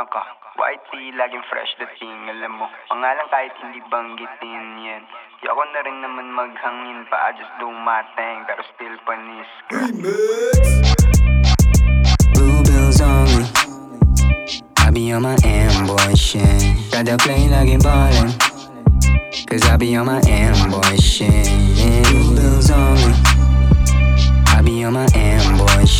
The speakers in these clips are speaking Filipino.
Ano ka? White tee, laging fresh dating Alam mo, pangalan kahit hindi banggitin yan Di ako na rin naman maghangin pa just thing, pero still panis Blue bills only. I be on my amboy shit. The play like ballin'. Cause I be on my amboy shit. Blue bills only. I be on my amboy shit.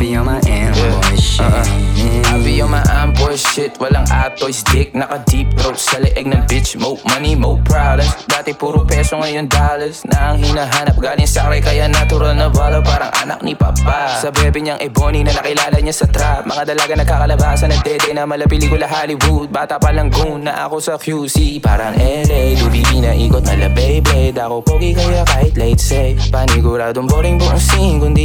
Be on my amboy shit. I be on my amboy shit. Walang atoys, dick Naka-deep throat. Sa leeg ng bitch Mo money, mo problems Dati puro peso, ngayon dollars. Na ang hinahanap galing sa akin Kaya natural na bala. Parang anak ni papa. Sa bebe niyang ebony na nakilala niya sa trap. Mga dalaga nagkakalabasan na dede Na mala pelikula Hollywood. Bata pa lang goon na ako sa QC Parang LA, Dubibi na ikot mala Beyblade Ako pogi kaya kahit late say. Paniguradong boring buong scene Kundi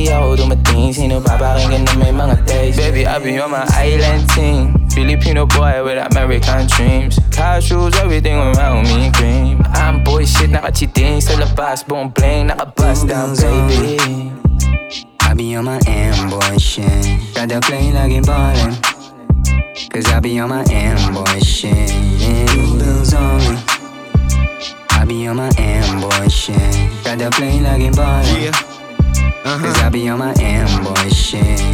Baby, I be on my island team Filipino boy with American dreams Casuals, everything around me cream I'm boy shit, nakachiting sa labas Buong bling, nakabust down baby I be on my M-boy shit. Got the plane like ballin'. Cause I be on my M-boy shit. Blue bills only. I be on my M-boy shit. Got the plane like ballin'. Uh-huh. Cause I be on my M-boy shit.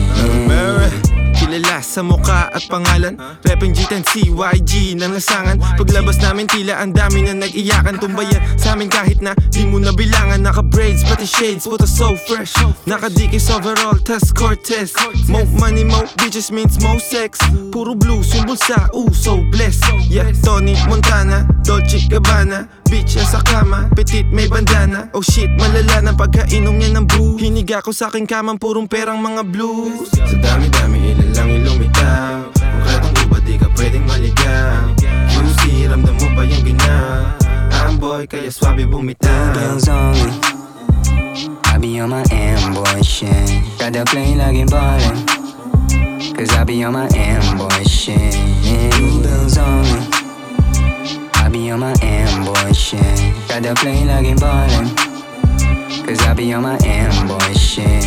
Sa muka at pangalan. Repeng G10 CYG ng lasangan Paglabas namin tila ang dami na nag-iyakan. Tumbayan sa amin kahit na di mo nabilangan. Naka braids pati shades puta so fresh. Nakadikis overall tas Cortez. Mo money mo bitches means mo sex. Puro blues yung bulsa ooh so blessed. Yeah Tony Montana Dolce Gabbana. Bitch sa kama Petit may bandana. Oh shit malala ng pagkainom niya ng brew Hiniga ko sa aking kamang purong perang mga blues. Sa dami-dami ilan lang I'm boy kaya swabe bumitaw bills only. I be on my amboy shit. Got the play like ballin'. Cause I be on my amboy shit. Blue bills only. I be on my amboy shit. Got the play like ballin'. Cause I be on my amboy shit.